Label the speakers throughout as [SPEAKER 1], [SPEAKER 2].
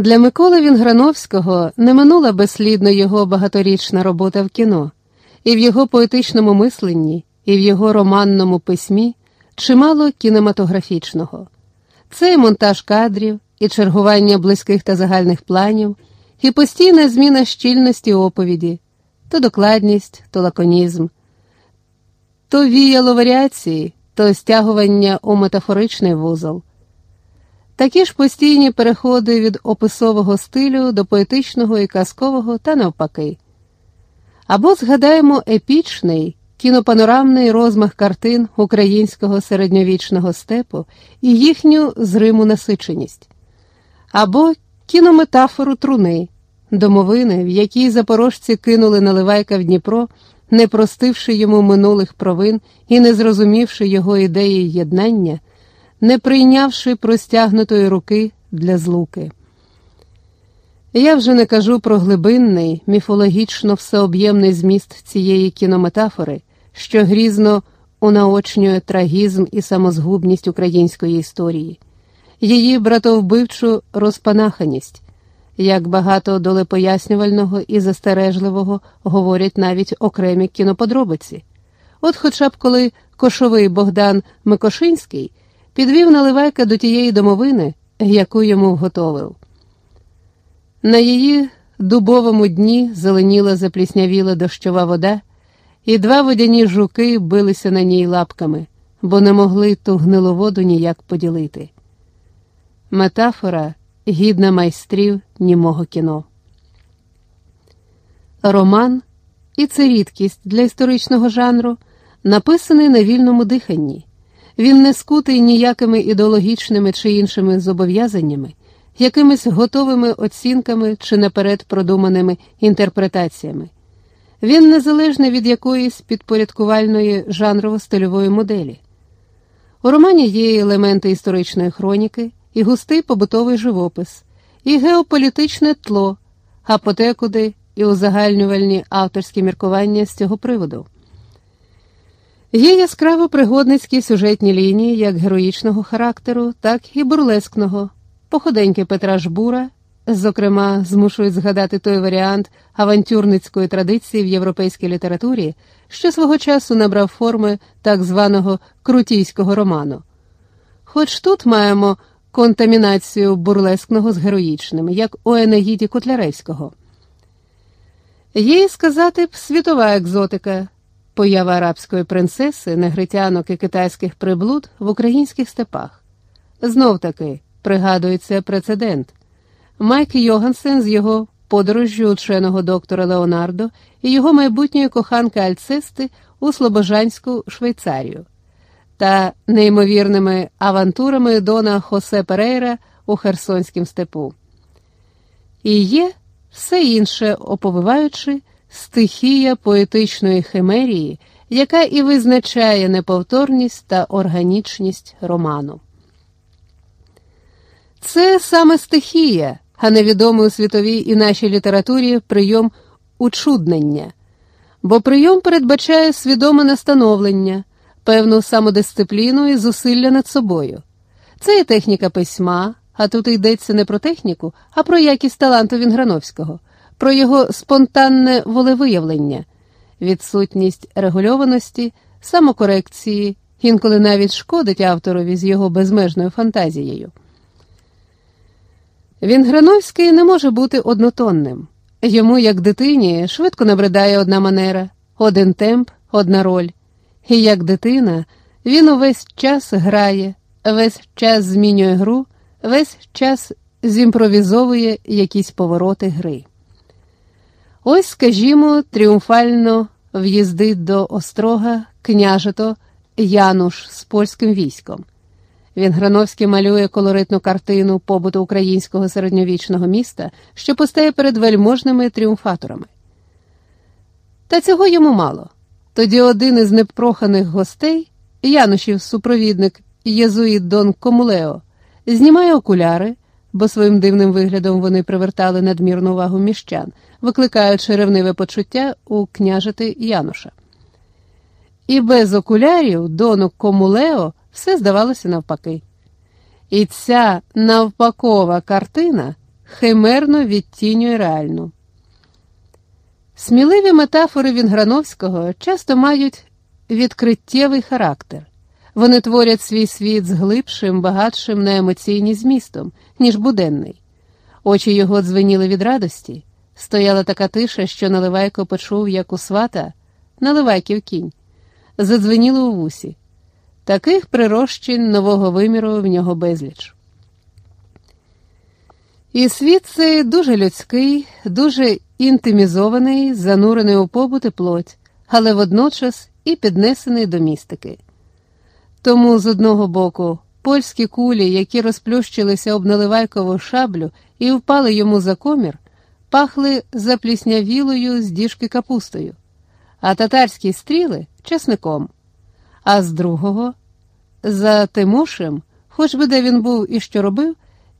[SPEAKER 1] Для Миколи Вінграновського не минула безслідно його багаторічна робота в кіно, і в його поетичному мисленні, і в його романному письмі чимало кінематографічного. Це і монтаж кадрів, і чергування близьких та загальних планів, і постійна зміна щільності оповіді, то докладність, то лаконізм, то віяло варіації, то стягування у метафоричний вузол. Такі ж постійні переходи від описового стилю до поетичного і казкового та навпаки. Або згадаємо епічний кінопанорамний розмах картин українського середньовічного степу і їхню зриму насиченість, або кінометафору труни, домовини, в якій запорожці кинули наливайка в Дніпро, не простивши йому минулих провин і не зрозумівши його ідеї єднання не прийнявши простягнутої руки для злуки. Я вже не кажу про глибинний, міфологічно всеоб'ємний зміст цієї кінометафори, що грізно унаочнює трагізм і самозгубність української історії, її братовбивчу розпанаханість, як багато долепояснювального і застережливого говорять навіть окремі кіноподробиці. От, хоча б коли кошовий Богдан Микошинський підвів наливайка до тієї домовини, яку йому вготовив. На її дубовому дні зеленіла запліснявіла дощова вода, і два водяні жуки билися на ній лапками, бо не могли ту гнилу воду ніяк поділити. Метафора гідна майстрів німого кіно. Роман, і це рідкість для історичного жанру, написаний на вільному диханні. Він не скутий ніякими ідеологічними чи іншими зобов'язаннями, якимись готовими оцінками чи наперед продуманими інтерпретаціями. Він незалежний від якоїсь підпорядкувальної жанрово-стильової моделі. У романі є елементи історичної хроніки, і густий побутовий живопис, і геополітичне тло, а і узагальнювальні авторські міркування з цього приводу. Є яскраво пригодницькі сюжетні лінії як героїчного характеру, так і бурлескного, походеньки Петра Жбура, зокрема, змушують згадати той варіант авантюрницької традиції в європейській літературі, що свого часу набрав форми так званого крутійського роману. Хоч тут маємо контамінацію бурлескного з героїчним, як у Енеїді Котляревського. Є, сказати б, світова екзотика. Поява арабської принцеси, негритянок і китайських приблуд в українських степах. Знов таки пригадується прецедент. Майк Йогансен з його подорожжю ученого доктора Леонардо і його майбутньої коханки Альцисти у Слобожанську Швейцарію та неймовірними авантурами Дона Хосе Перейра у Херсонському степу. І є все інше оповиваючи стихія поетичної химерії, яка і визначає неповторність та органічність роману. Це саме стихія, а невідомий у світовій і нашій літературі прийом учуднення, бо прийом передбачає свідоме настановлення, певну самодисципліну і зусилля над собою. Це і техніка письма, а тут йдеться не про техніку, а про якість таланту Вінграновського про його спонтанне волевиявлення, відсутність регульованості, самокорекції, інколи навіть шкодить авторові з його безмежною фантазією. Вінграновський не може бути однотонним. Йому, як дитині, швидко набридає одна манера, один темп, одна роль. І як дитина, він увесь час грає, весь час змінює гру, весь час зімпровізовує якісь повороти гри. Ось, скажімо, тріумфально в'їздить до острога княжето Януш з польським військом. Він Грановський малює колоритну картину побуту українського середньовічного міста, що постає перед вельможними тріумфаторами. Та цього йому мало. Тоді один із непроханих гостей, Янушів супровідник Єзуїт Дон Комулео, знімає окуляри, бо своїм дивним виглядом вони привертали надмірну увагу міщан, викликаючи ревниве почуття у княжити Януша. І без окулярів дону Комулео все здавалося навпаки. І ця навпакова картина химерно відтінює реальну. Сміливі метафори Вінграновського часто мають відкриттєвий характер. Вони творять свій світ з глибшим, багатшим на емоційні змістом, ніж буденний. Очі його дзвеніли від радості. Стояла така тиша, що Наливайко почув, як у свата, Наливайків кінь, задзвеніло у вусі. Таких прирощень нового виміру в нього безліч. І світ цей дуже людський, дуже інтимізований, занурений у побут і плоть, але водночас і піднесений до містики. Тому з одного боку польські кулі, які розплющилися об наливайкову шаблю і впали йому за комір, пахли запліснявілою з діжки капустою, а татарські стріли чесником. А з другого, за Тимошем, хоч би де він був і що робив,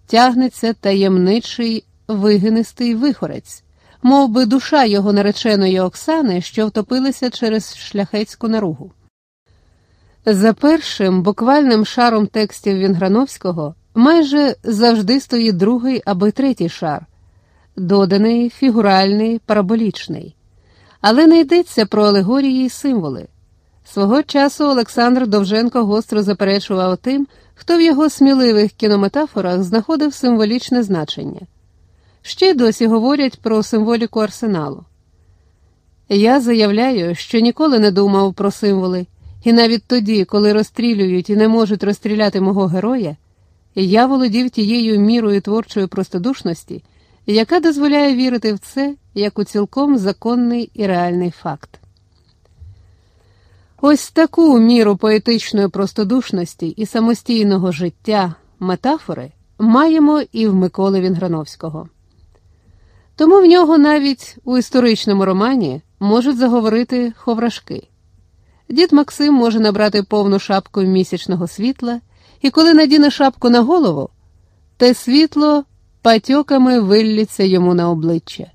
[SPEAKER 1] тягнеться таємничий вигинистий вихорець, мов би душа його нареченої Оксани, що втопилася через шляхетську наругу. За першим буквальним шаром текстів Вінграновського майже завжди стоїть другий або третій шар, доданий, фігуральний, параболічний. Але не йдеться про алегорії й символи. Свого часу Олександр Довженко гостро заперечував тим, хто в його сміливих кінометафорах знаходив символічне значення. Ще й досі говорять про символіку арсеналу. Я заявляю, що ніколи не думав про символи. І навіть тоді, коли розстрілюють і не можуть розстріляти мого героя, я володів тією мірою творчої простодушності, яка дозволяє вірити в це як у цілком законний і реальний факт. Ось таку міру поетичної простодушності і самостійного життя метафори маємо і в Миколи Вінграновського. Тому в нього навіть у історичному романі можуть заговорити ховрашки. Дід Максим може набрати повну шапку місячного світла, і коли надіне шапку на голову, те світло патьоками виллється йому на обличчя.